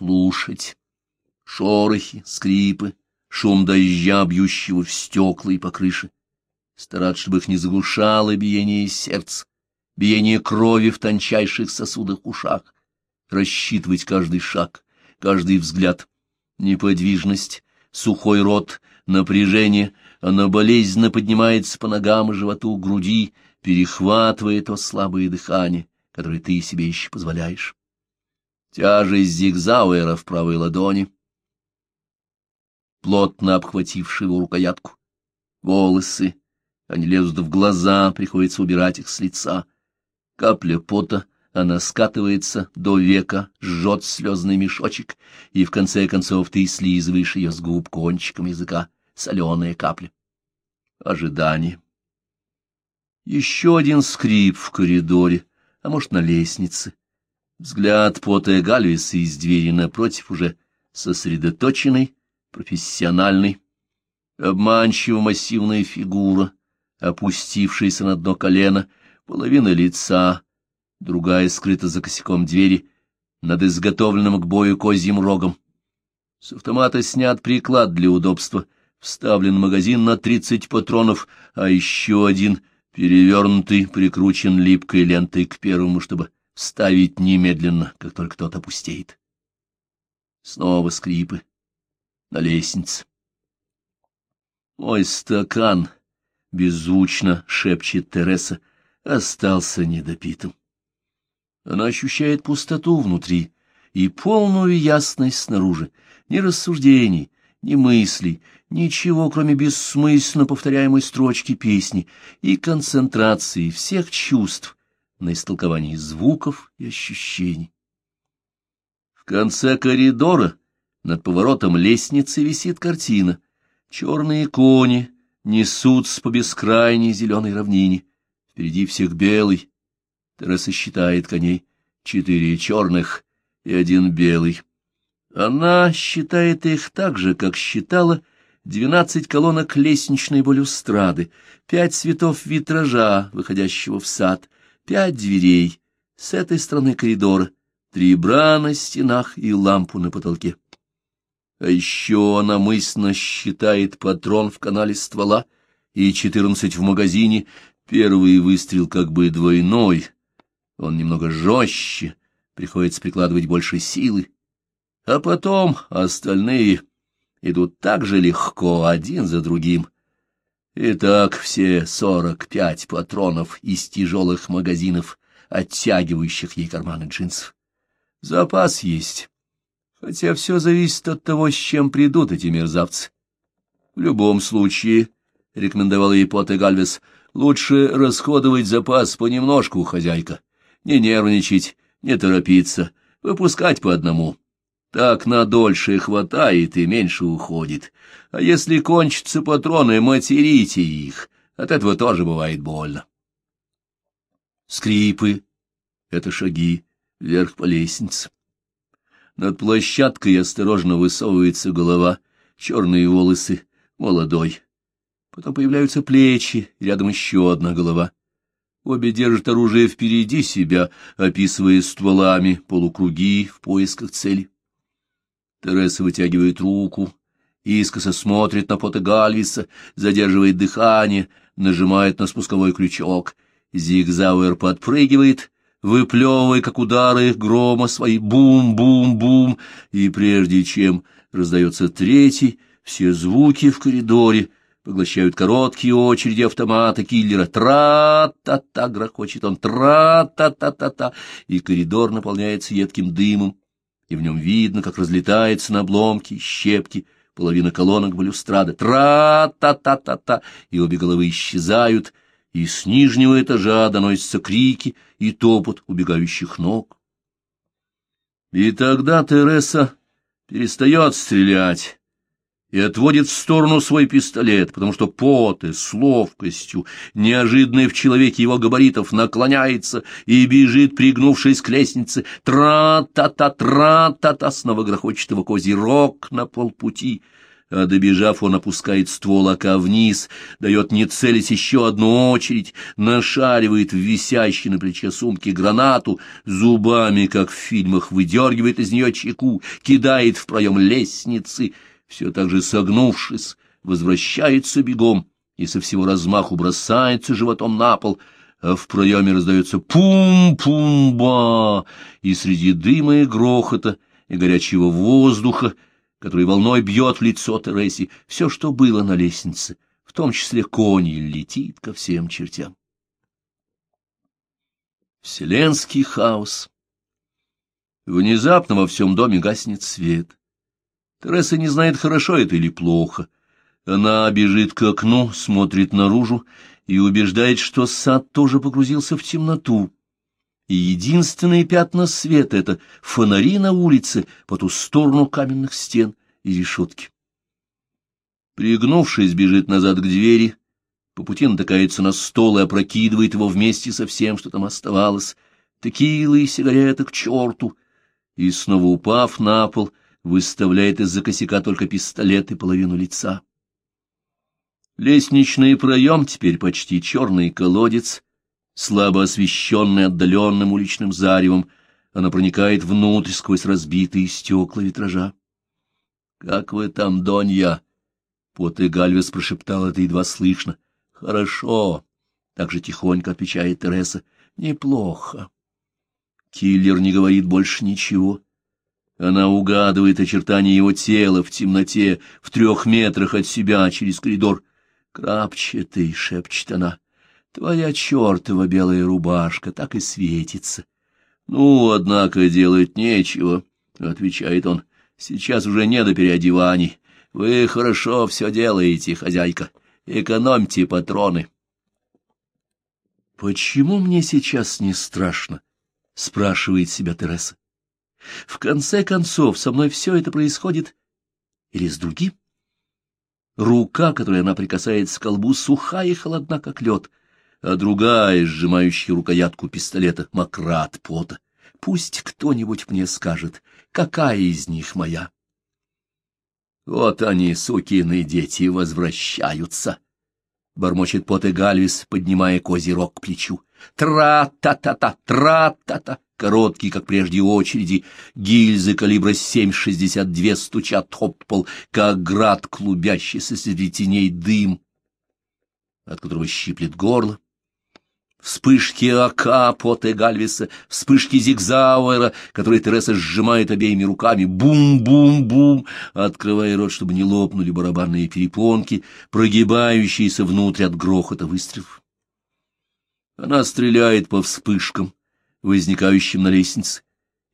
слушать. Шорохи, скрипы, шум дождя, бьющего в стекла и по крыше. Стараться, чтобы их не заглушало биение сердца, биение крови в тончайших сосудах ушах. Рассчитывать каждый шаг, каждый взгляд. Неподвижность, сухой рот, напряжение, оно болезненно поднимается по ногам и животу груди, перехватывая то слабое дыхание, которое ты себе еще позволяешь. Тяжесть зигзауэра в правой ладони, плотно обхвативший его рукоятку. Волосы, они лезут в глаза, приходится убирать их с лица. Капля пота, она скатывается до века, жжет слезный мешочек, и в конце концов ты слизываешь ее с губ кончиком языка, соленая капля. Ожидание. Еще один скрип в коридоре, а может, на лестнице. Взгляд пота Гальвиса из двери напротив уже сосредоточенный, профессиональный, обманчиво массивная фигура, опустившаяся на дно колено, половина лица, другая скрыта за косяком двери, над изготовленным к бою козьим рогом. С автомата снят приклад для удобства, вставлен магазин на тридцать патронов, а еще один, перевернутый, прикручен липкой лентой к первому, чтобы ставить немедленно, как только тот опустеет. Снова скрипы на лестнице. «Мой стакан», — беззвучно шепчет Тереса, — остался недопитым. Она ощущает пустоту внутри и полную ясность снаружи, ни рассуждений, ни мыслей, ничего, кроме бессмысленно повторяемой строчки песни и концентрации всех чувств на истолковании звуков и ощущений. В конце коридора над поворотом лестницы висит картина. Черные кони несутся по бескрайней зеленой равнине. Впереди всех белый. Тереса считает коней. Четыре черных и один белый. Она считает их так же, как считала двенадцать колонок лестничной балюстрады, пять цветов витража, выходящего в сад, пять дверей, с этой стороны коридора, три бра на стенах и лампу на потолке. А еще она мысленно считает патрон в канале ствола и четырнадцать в магазине. Первый выстрел как бы двойной. Он немного жестче, приходится прикладывать больше силы. А потом остальные идут так же легко, один за другим. Итак, все сорок пять патронов из тяжелых магазинов, оттягивающих ей карманы джинсов. Запас есть. Хотя все зависит от того, с чем придут эти мерзавцы. В любом случае, — рекомендовал ей Потте Гальвес, — лучше расходовать запас понемножку, хозяйка. Не нервничать, не торопиться, выпускать по одному. Так на дольше хватает и меньше уходит. А если кончатся патроны, материте их. От этого тоже бывает больно. Скрипы — это шаги вверх по лестнице. Над площадкой осторожно высовывается голова, черные волосы, молодой. Потом появляются плечи, рядом еще одна голова. Обе держат оружие впереди себя, описывая стволами полукруги в поисках цели. Тереса вытягивает руку, искоса смотрит на фото Гальвиса, задерживает дыхание, нажимает на спусковой крючок. Зигзауэр подпрыгивает, выплевывая, как удары грома, свои бум-бум-бум, и прежде чем раздается третий, все звуки в коридоре поглощают короткие очереди автомата киллера. Тра-та-та, грохочет он, тра-та-та-та-та, и коридор наполняется едким дымом, и в нем видно, как разлетается на обломки, щепки, половина колонок балюстрады. Тра-та-та-та-та, и обе головы исчезают, и с нижнего этажа доносятся крики и топот убегающих ног. И тогда Тереса перестает стрелять и отводит в сторону свой пистолет, потому что Поте с ловкостью, неожиданной в человеке его габаритов, наклоняется и бежит, пригнувшись к лестнице. Тра-та-та, тра-та-та, снова грохочет его козий рог на полпути. а добежав, он опускает ствол ока вниз, дает не целить еще одну очередь, нашаривает в висящей на плече сумке гранату, зубами, как в фильмах, выдергивает из нее чеку, кидает в проем лестницы, все так же согнувшись, возвращается бегом и со всего размаху бросается животом на пол, а в проеме раздается пум-пум-ба, и среди дыма и грохота и горячего воздуха который волной бьет в лицо Тереси, все, что было на лестнице, в том числе кони, летит ко всем чертям. Вселенский хаос. Внезапно во всем доме гаснет свет. Тереса не знает, хорошо это или плохо. Она бежит к окну, смотрит наружу и убеждает, что сад тоже погрузился в темноту и единственные пятна света — это фонари на улице по ту сторону каменных стен и решетки. Пригнувшись, бежит назад к двери, по пути натыкается на стол и опрокидывает его вместе со всем, что там оставалось, текилы и сигареты к черту, и, снова упав на пол, выставляет из-за косяка только пистолет и половину лица. Лестничный проем теперь почти черный колодец — слабо освещенная отдаленным уличным заревом, она проникает внутрь сквозь разбитые стекла витража. — Как вы там, Донья? — Пот и Гальвес прошептал это едва слышно. — Хорошо, — так же тихонько отвечает Тереса. — Неплохо. Киллер не говорит больше ничего. Она угадывает очертания его тела в темноте, в трех метрах от себя через коридор. «Крапчатый», — шепчет она, — Твоя чертова белая рубашка так и светится. — Ну, однако, делать нечего, — отвечает он. — Сейчас уже не до переодеваний. Вы хорошо все делаете, хозяйка. Экономьте патроны. — Почему мне сейчас не страшно? — спрашивает себя Тереса. В конце концов, со мной все это происходит или с другим? Рука, которой она прикасается к колбу, сухая и холодна, как лед а другая, сжимающая рукоятку пистолета, макрат пота. Пусть кто-нибудь мне скажет, какая из них моя. Вот они, сукины дети, возвращаются. Бормочет пот и Гальвис, поднимая козерог к плечу. Тра-та-та-та, тра-та-та. Короткие, как прежде, очереди, гильзы калибра 7,62 стучат об пол, как град клубящийся среди теней дым, от которого щиплет горло. Вспышки Ака, Пота Гальвиса, вспышки Зигзауэра, которые Тереса сжимает обеими руками, бум-бум-бум, открывая рот, чтобы не лопнули барабанные перепонки, прогибающиеся внутрь от грохота выстрелов. Она стреляет по вспышкам, возникающим на лестнице.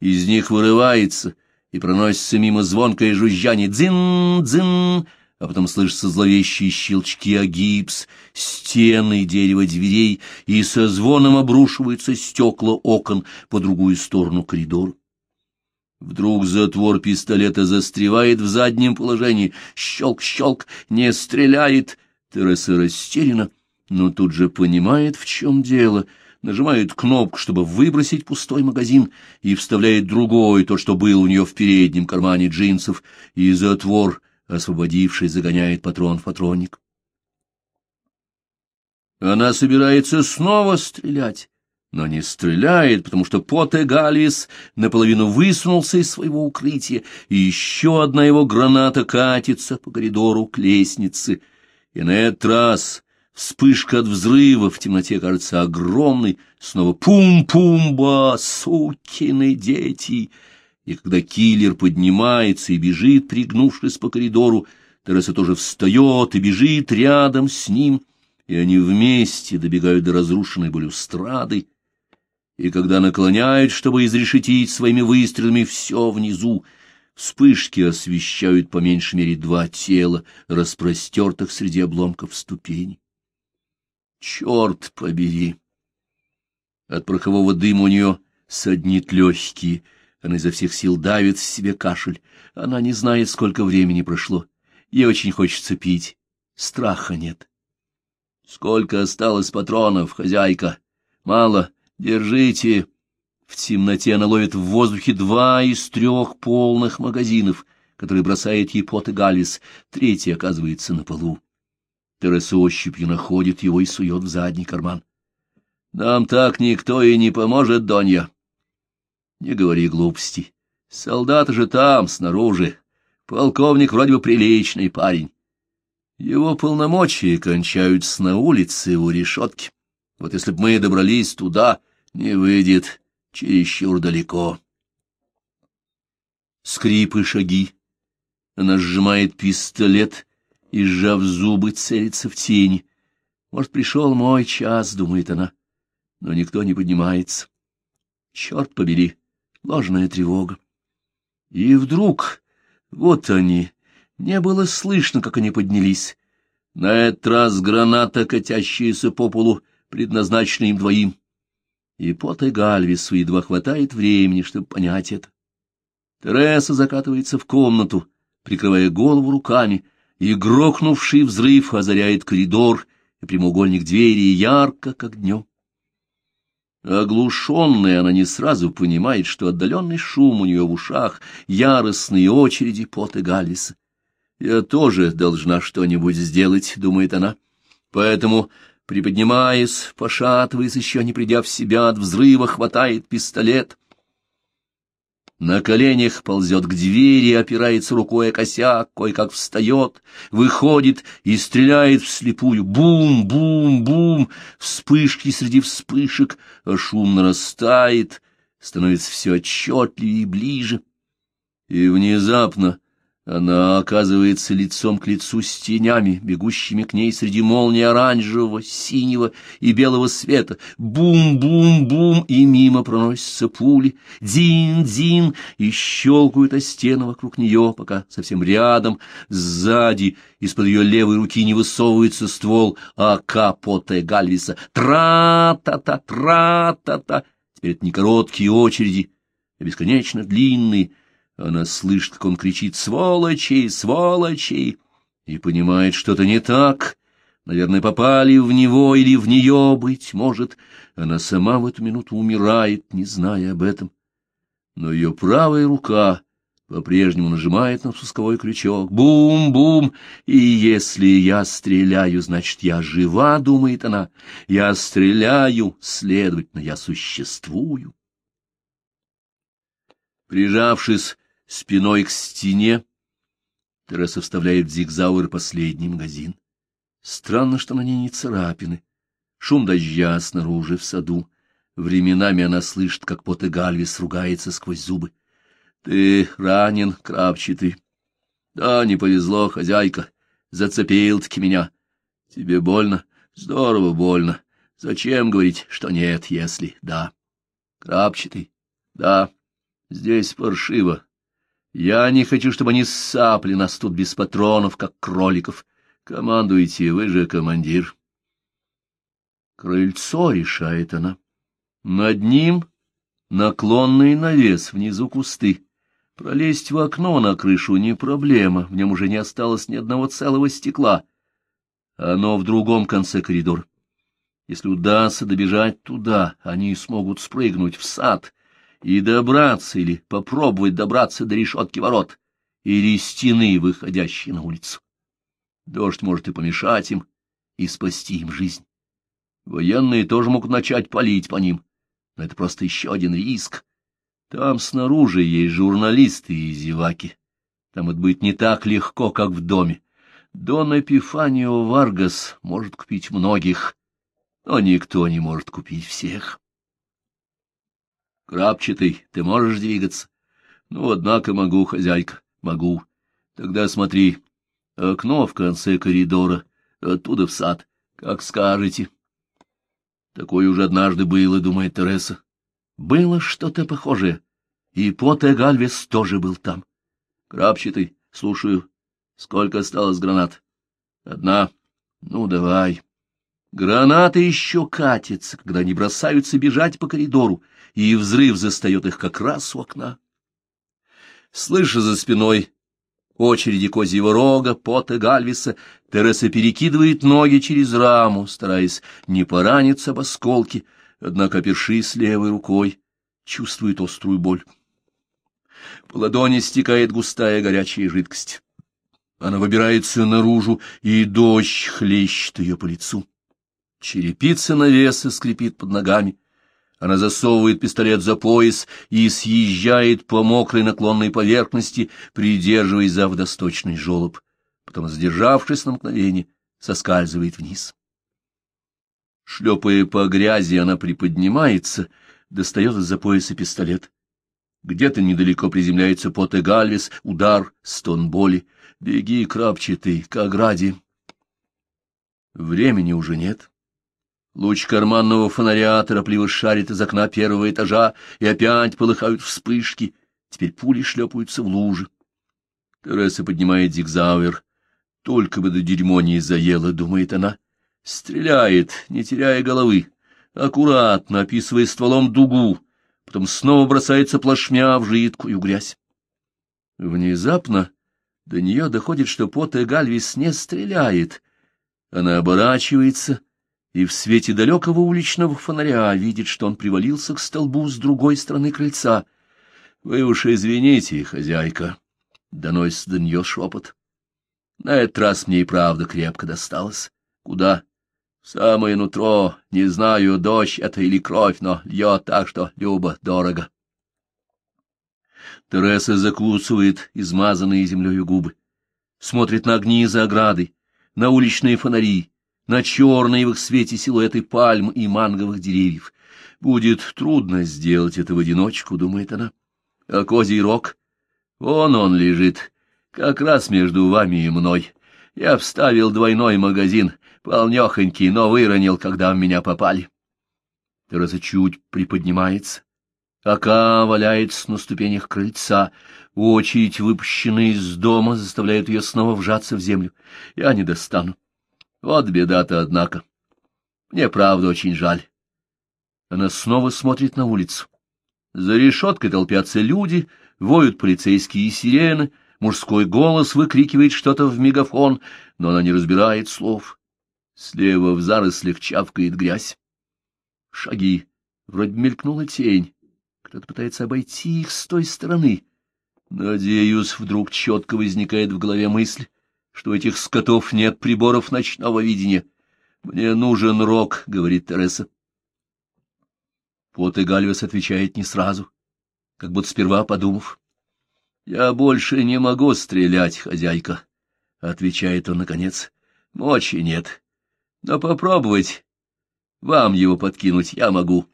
Из них вырывается и проносится мимо звонкое жужжание «дзин-дзин», а потом слышатся зловещие щелчки о гипс, стены, дерево дверей, и со звоном обрушиваются стекла окон по другую сторону коридора. Вдруг затвор пистолета застревает в заднем положении. Щелк-щелк, не стреляет. Тереса растеряна, но тут же понимает, в чем дело. Нажимает кнопку, чтобы выбросить пустой магазин, и вставляет другой, то, что был у нее в переднем кармане джинсов, и затвор освободившись, загоняет патрон в патронник. Она собирается снова стрелять, но не стреляет, потому что Поте Гальвис наполовину высунулся из своего укрытия, и еще одна его граната катится по коридору к лестнице. И на этот раз вспышка от взрыва в темноте кажется огромной, снова пум-пум-ба, сукины дети! и когда киллер поднимается и бежит, пригнувшись по коридору, Тереса тоже встает и бежит рядом с ним, и они вместе добегают до разрушенной балюстрады, и когда наклоняют, чтобы изрешетить своими выстрелами все внизу, вспышки освещают по меньшей мере два тела, распростертых среди обломков ступеней. Черт побери! От порохового дыма у нее соднит легкие — она изо всех сил давит себе кашель. Она не знает, сколько времени прошло. Ей очень хочется пить. Страха нет. Сколько осталось патронов, хозяйка? Мало. Держите. В темноте она ловит в воздухе два из трех полных магазинов. который бросает ей пот и Галвис, третий оказывается на полу. Тереса ощупью находит его и сует в задний карман. — Нам так никто и не поможет, Донья. — Не говори глупостей. Солдаты же там, снаружи. Полковник вроде бы приличный парень. Его полномочия кончаются на улице у решетки. Вот если б мы добрались туда, не выйдет чересчур далеко. Скрипы шаги. Она сжимает пистолет и, сжав зубы, целится в тени. Может, пришел мой час, думает она, но никто не поднимается. Черт побери, ложная тревога. И вдруг, вот они, не было слышно, как они поднялись. На этот раз граната, катящаяся по полу, предназначена им двоим. И пота Гальвису едва хватает времени, чтобы понять это. Тереса закатывается в комнату, прикрывая голову руками, и грохнувший взрыв озаряет коридор и прямоугольник двери ярко, как днем. Оглушенная, она не сразу понимает, что отдаленный шум у нее в ушах, яростные очереди пота Гальвиса. «Я тоже должна что-нибудь сделать», — думает она. Поэтому, приподнимаясь, пошатываясь, еще не придя в себя от взрыва, хватает пистолет — на коленях ползет к двери, опирается рукой о косяк, кое-как встает, выходит и стреляет вслепую. Бум, бум, бум, вспышки среди вспышек, а шум нарастает, становится все отчетливее и ближе. И внезапно она оказывается лицом к лицу с тенями, бегущими к ней среди молний оранжевого, синего и белого света. Бум-бум-бум, и мимо проносятся пули. Дин-дин, и щелкают о стены вокруг нее, пока совсем рядом, сзади, из-под ее левой руки не высовывается ствол АК Поте Гальвиса. Тра-та-та, тра-та-та. Теперь это не короткие очереди, а бесконечно длинные, она слышит, как он кричит «Сволочи! Сволочи!» и понимает, что-то не так. Наверное, попали в него или в нее, быть может. Она сама в эту минуту умирает, не зная об этом. Но ее правая рука по-прежнему нажимает на спусковой крючок. Бум-бум! И если я стреляю, значит, я жива, думает она. Я стреляю, следовательно, я существую. Прижавшись спиной к стене. Тереса вставляет в зигзауэр последний магазин. Странно, что на ней не царапины. Шум дождя снаружи, в саду. Временами она слышит, как Пот и Гальвис ругается сквозь зубы. — Ты ранен, крапчатый. — Да, не повезло, хозяйка. Зацепил-таки меня. — Тебе больно? — Здорово больно. Зачем говорить, что нет, если да? — Крапчатый? — Да. Здесь паршиво. Я не хочу, чтобы они сапли нас тут без патронов, как кроликов. Командуйте, вы же командир. Крыльцо, решает она. Над ним наклонный навес, внизу кусты. Пролезть в окно на крышу не проблема, в нем уже не осталось ни одного целого стекла. Оно в другом конце коридора. Если удастся добежать туда, они смогут спрыгнуть в сад и добраться или попробовать добраться до решетки ворот или стены, выходящей на улицу. Дождь может и помешать им, и спасти им жизнь. Военные тоже могут начать палить по ним, но это просто еще один риск. Там снаружи есть журналисты и зеваки. Там это будет не так легко, как в доме. Дон Эпифанио Варгас может купить многих, но никто не может купить всех. Крапчатый, ты можешь двигаться? Ну, однако могу, хозяйка, могу. Тогда смотри, окно в конце коридора, оттуда в сад, как скажете. Такое уже однажды было, думает Тереса. Было что-то похожее, и Поте Гальвес тоже был там. Крапчатый, слушаю, сколько осталось гранат? Одна. Ну, давай. Гранаты еще катятся, когда они бросаются бежать по коридору, и взрыв застает их как раз у окна. Слыша за спиной очереди козьего рога, пота Гальвиса, Тереса перекидывает ноги через раму, стараясь не пораниться об осколки, однако, опершись левой рукой, чувствует острую боль. По ладони стекает густая горячая жидкость. Она выбирается наружу, и дождь хлещет ее по лицу. Черепица навеса скрипит под ногами. Она засовывает пистолет за пояс и съезжает по мокрой наклонной поверхности, придерживаясь за водосточный желоб. Потом, сдержавшись на мгновение, соскальзывает вниз. Шлепая по грязи, она приподнимается, достает из-за пояса пистолет. Где-то недалеко приземляется Поте Гальвис, удар, стон боли. Беги, крапчатый, к ограде. Времени уже нет. Луч карманного фонаря торопливо шарит из окна первого этажа, и опять полыхают вспышки. Теперь пули шлепаются в лужи. Тереса поднимает зигзауэр. Только бы до дерьмо не думает она. Стреляет, не теряя головы, аккуратно описывая стволом дугу, потом снова бросается плашмя в жидкую грязь. Внезапно до нее доходит, что Пота Гальвис не стреляет. Она оборачивается и в свете далекого уличного фонаря видит, что он привалился к столбу с другой стороны крыльца. — Вы уж извините, хозяйка, — доносится до нее шепот. На этот раз мне и правда крепко досталось. Куда? Самое нутро. Не знаю, дождь это или кровь, но льет так, что любо дорого. Тереса закусывает измазанные землей губы, смотрит на огни за оградой, на уличные фонари, на черные в их свете силуэты пальм и манговых деревьев. Будет трудно сделать это в одиночку, думает она. А козий рог? Вон он лежит, как раз между вами и мной. Я вставил двойной магазин, полнехонький, но выронил, когда в меня попали. Тереза чуть приподнимается. Ака валяется на ступенях крыльца. Очередь, выпущенная из дома, заставляет ее снова вжаться в землю. Я не достану. Вот беда-то, однако. Мне правда очень жаль. Она снова смотрит на улицу. За решеткой толпятся люди, воют полицейские сирены, мужской голос выкрикивает что-то в мегафон, но она не разбирает слов. Слева в зарослях чавкает грязь. Шаги. Вроде мелькнула тень. Кто-то пытается обойти их с той стороны. Надеюсь, вдруг четко возникает в голове мысль, что у этих скотов нет приборов ночного видения. Мне нужен рог, — говорит Тереса. Пот и Гальвес отвечает не сразу, как будто сперва подумав. — Я больше не могу стрелять, хозяйка, — отвечает он наконец. — Мочи нет. Но попробовать вам его подкинуть я могу.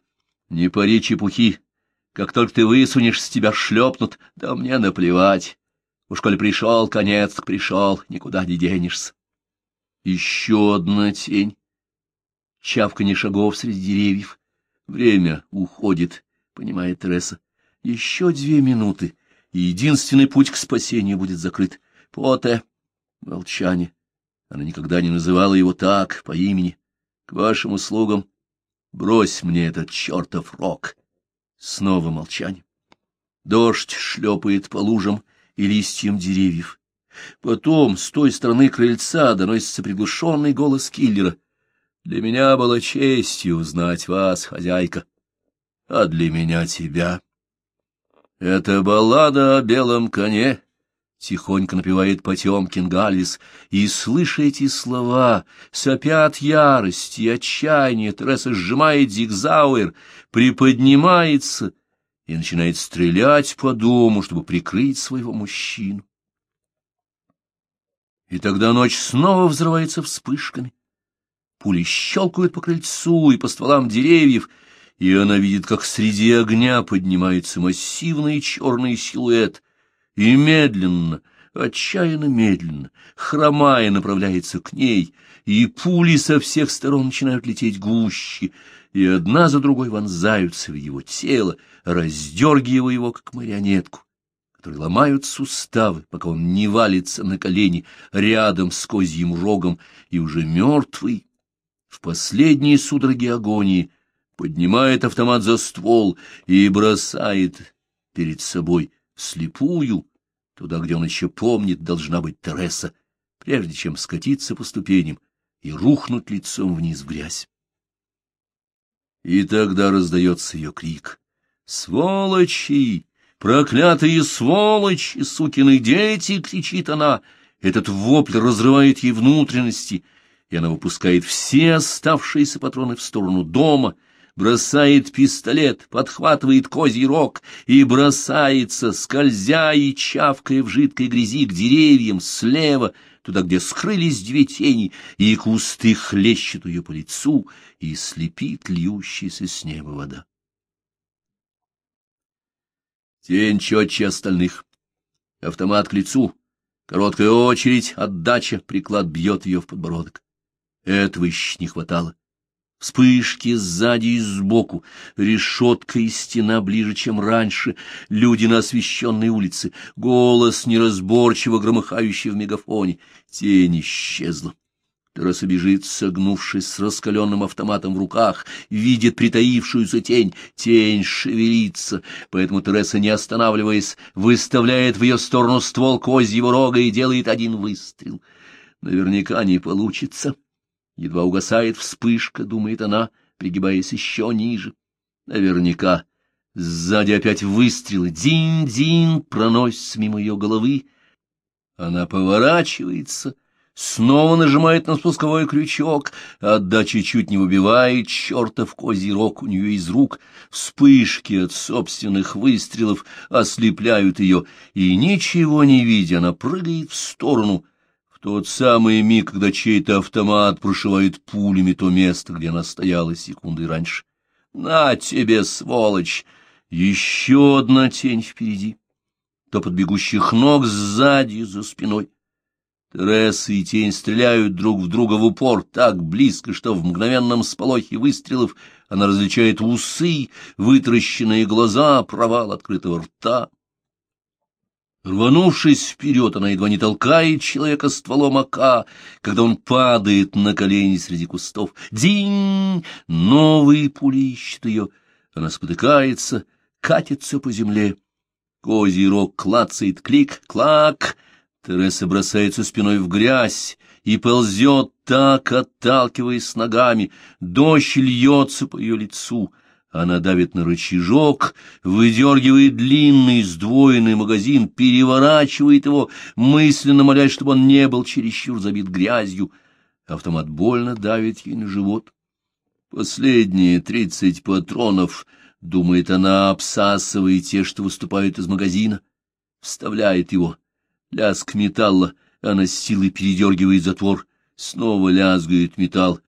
Не пари чепухи. Как только ты высунешь, с тебя шлепнут, да мне наплевать. Уж коль пришел, конец пришел, никуда не денешься. Еще одна тень. Чавканье шагов среди деревьев. Время уходит, понимает Тереса. Еще две минуты, и единственный путь к спасению будет закрыт. Поте. Молчание. Она никогда не называла его так, по имени. К вашим услугам. Брось мне этот чертов рог. Снова молчание. Дождь шлепает по лужам, и листьям деревьев. Потом с той стороны крыльца доносится приглушенный голос киллера. «Для меня было честью узнать вас, хозяйка, а для меня тебя». «Это баллада о белом коне», — тихонько напевает Потемкин Гальвис, и, слыша эти слова, сопят ярость и отчаяние, Тереса сжимает зигзауэр, приподнимается — и начинает стрелять по дому, чтобы прикрыть своего мужчину. И тогда ночь снова взрывается вспышками. Пули щелкают по крыльцу и по стволам деревьев, и она видит, как среди огня поднимается массивный черный силуэт, и медленно, отчаянно медленно, хромая, направляется к ней, и пули со всех сторон начинают лететь гуще, и одна за другой вонзаются в его тело, раздергивая его, как марионетку, которые ломают суставы, пока он не валится на колени рядом с козьим рогом и уже мертвый, в последние судороги агонии, поднимает автомат за ствол и бросает перед собой слепую, туда, где он еще помнит, должна быть Тереса, прежде чем скатиться по ступеням и рухнуть лицом вниз в грязь. И тогда раздается ее крик. «Сволочи! «Проклятые сволочи, сукины дети!» — кричит она. Этот вопль разрывает ей внутренности, и она выпускает все оставшиеся патроны в сторону дома, бросает пистолет, подхватывает козий рог и бросается, скользя и чавкая в жидкой грязи к деревьям слева, туда, где скрылись две тени, и кусты хлещут ее по лицу, и слепит льющаяся с неба вода. Тень четче остальных. Автомат к лицу. Короткая очередь, отдача, приклад бьет ее в подбородок. Этого еще не хватало. Вспышки сзади и сбоку, решетка и стена ближе, чем раньше, люди на освещенной улице, голос неразборчиво громыхающий в мегафоне. Тень исчезла. Тераса бежит, согнувшись с раскаленным автоматом в руках, видит притаившуюся тень. Тень шевелится, поэтому Тереса, не останавливаясь, выставляет в ее сторону ствол козьего рога и делает один выстрел. Наверняка не получится. Едва угасает вспышка, думает она, пригибаясь еще ниже. Наверняка. Сзади опять выстрелы. Дин-дин проносится мимо ее головы. Она поворачивается, снова нажимает на спусковой крючок. Отдача чуть не выбивает чертов козий рог у нее из рук. Вспышки от собственных выстрелов ослепляют ее, и, ничего не видя, она прыгает в сторону — тот самый миг, когда чей-то автомат прошивает пулями то место, где она стояла секунды раньше. «На тебе, сволочь!» Еще одна тень впереди, то бегущих ног сзади, за спиной. Тереса и тень стреляют друг в друга в упор так близко, что в мгновенном сполохе выстрелов она различает усы, вытращенные глаза, провал открытого рта. Рванувшись вперед, она едва не толкает человека стволом ока, когда он падает на колени среди кустов. Динь! Новые пули ищут ее. Она спотыкается, катится по земле. Козий рог клацает, клик, клак. Тереса бросается спиной в грязь и ползет так, отталкиваясь ногами. Дождь льется по ее лицу. Она давит на рычажок, выдергивает длинный сдвоенный магазин, переворачивает его, мысленно молясь, чтобы он не был чересчур забит грязью. Автомат больно давит ей на живот. Последние тридцать патронов, думает она, обсасывая те, что выступают из магазина. Вставляет его. Лязг металла, она с силой передергивает затвор. Снова лязгает металл.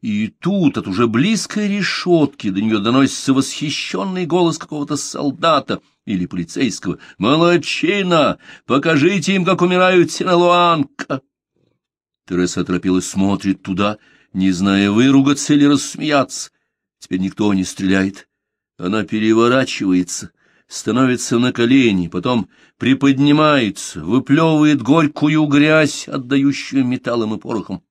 И тут от уже близкой решетки до нее доносится восхищенный голос какого-то солдата или полицейского. «Молодчина! Покажите им, как умирают Синалуанка!» Тереса оторопелась, смотрит туда, не зная, выругаться или рассмеяться. Теперь никто не стреляет. Она переворачивается, становится на колени, потом приподнимается, выплевывает горькую грязь, отдающую металлом и порохом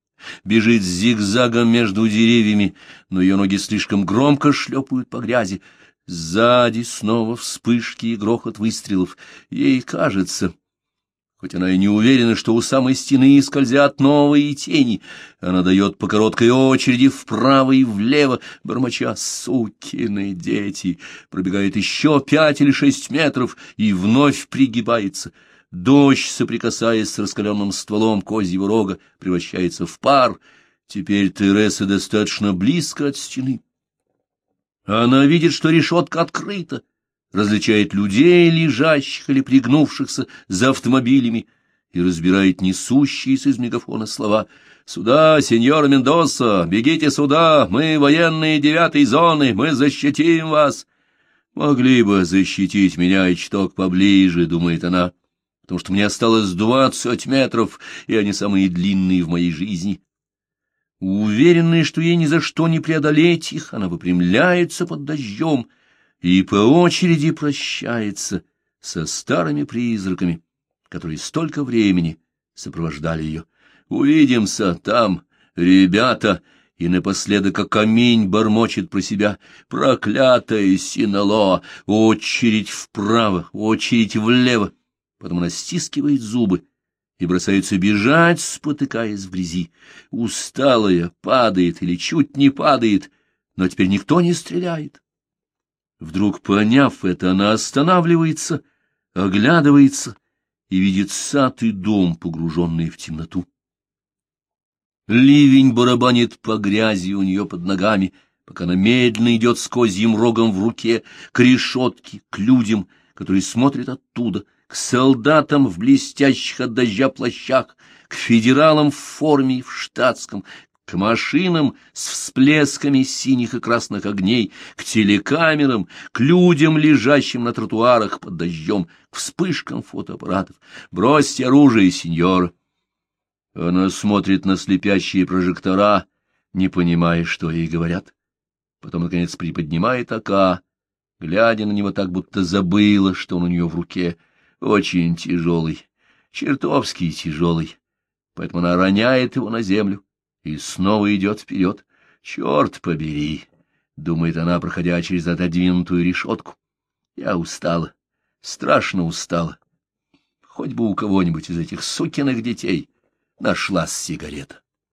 бежит зигзагом между деревьями, но ее ноги слишком громко шлепают по грязи. Сзади снова вспышки и грохот выстрелов. Ей кажется, хоть она и не уверена, что у самой стены скользят новые тени, она дает по короткой очереди вправо и влево, бормоча «сукины дети», пробегает еще пять или шесть метров и вновь пригибается — Дождь, соприкасаясь с раскаленным стволом козьего рога, превращается в пар. Теперь Тереса достаточно близко от стены. Она видит, что решетка открыта, различает людей, лежащих или пригнувшихся за автомобилями, и разбирает несущиеся из мегафона слова «Сюда, сеньор Мендоса! Бегите сюда! Мы военные девятой зоны! Мы защитим вас!» «Могли бы защитить меня и чуток поближе», — думает она потому что мне осталось двадцать метров, и они самые длинные в моей жизни. Уверенная, что ей ни за что не преодолеть их, она выпрямляется под дождем и по очереди прощается со старыми призраками, которые столько времени сопровождали ее. «Увидимся там, ребята!» И напоследок, камень, бормочет про себя «Проклятое Синало! Очередь вправо, очередь влево!» Потом она стискивает зубы и бросается бежать, спотыкаясь в грязи. Усталая падает или чуть не падает, но теперь никто не стреляет. Вдруг, поняв это, она останавливается, оглядывается и видит сад и дом, погруженные в темноту. Ливень барабанит по грязи у нее под ногами, пока она медленно идет с козьим рогом в руке к решетке, к людям, которые смотрят оттуда, к солдатам в блестящих от дождя плащах, к федералам в форме и в штатском, к машинам с всплесками синих и красных огней, к телекамерам, к людям, лежащим на тротуарах под дождем, к вспышкам фотоаппаратов. Бросьте оружие, сеньор. Она смотрит на слепящие прожектора, не понимая, что ей говорят. Потом, наконец, приподнимает ока, глядя на него так, будто забыла, что он у нее в руке. Очень тяжелый, чертовски тяжелый. Поэтому она роняет его на землю и снова идет вперед. Черт побери, — думает она, проходя через отодвинутую решетку. Я устала, страшно устала. Хоть бы у кого-нибудь из этих сукиных детей нашлась сигарета.